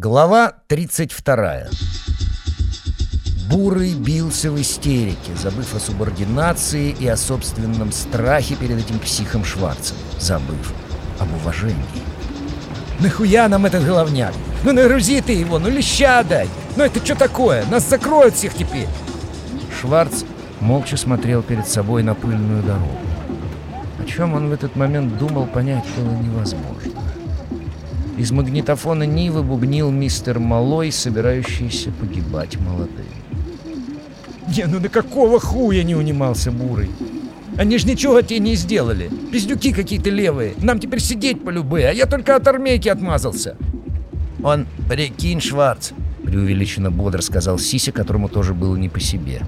Глава 32. Бурый бился в истерике, забыв о субординации и о собственном страхе перед этим психом Шварцем, забыв об уважении. «Нахуя нам этот головняк? Ну нагрузи ты его, ну леща дай! Ну это что такое? Нас закроют всех теперь!» Шварц молча смотрел перед собой на пыльную дорогу. О чем он в этот момент думал, понять было невозможно. Из магнитофона Нивы бубнил мистер Малой, собирающийся погибать молодым. «Не, ну на какого хуя не унимался Бурый? Они ж ничего тебе не сделали. Пиздюки какие-то левые. Нам теперь сидеть по любые, а я только от армейки отмазался». «Он, прикинь, Шварц», — преувеличенно бодро сказал Сися, которому тоже было не по себе.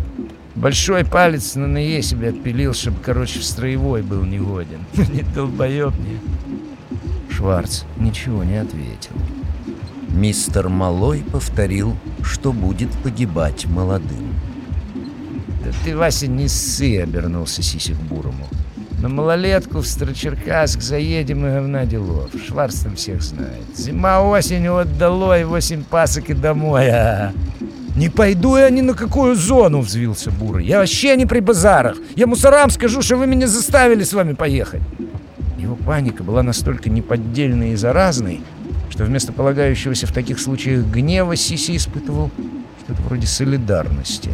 Большой палец на ное себе отпилил, чтобы, короче, в строевой был негоден. Не долбоеб мне. Шварц ничего не ответил. Мистер Малой повторил, что будет погибать молодым. «Да ты, Вася, не ссы!» — обернулся Сисик Бурому. «На малолетку в Строчеркасск заедем и говна делов. Шварц там всех знает. Зима-осень вот долой, восемь пасок и домой. -а. «Не пойду я ни на какую зону!» — взвился Бурый. «Я вообще не при базарах! Я мусорам скажу, что вы меня заставили с вами поехать!» Его паника была настолько неподдельной и заразной, что вместо полагающегося в таких случаях гнева Сиси испытывал что-то вроде солидарности.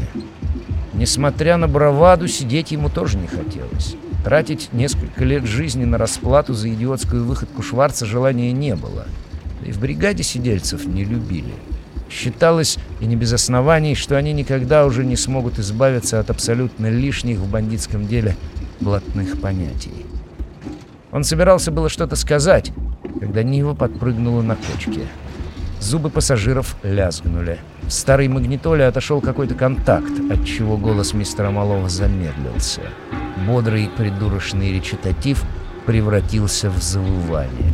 Несмотря на браваду, сидеть ему тоже не хотелось. Тратить несколько лет жизни на расплату за идиотскую выходку Шварца желания не было. Да и в бригаде сидельцев не любили. Считалось, и не без оснований, что они никогда уже не смогут избавиться от абсолютно лишних в бандитском деле блатных понятий. Он собирался было что-то сказать, когда Нива подпрыгнула на кочке. Зубы пассажиров лязгнули. В старой магнитоле отошел какой-то контакт, отчего голос мистера Малова замедлился. Бодрый придурочный речитатив превратился в завывание.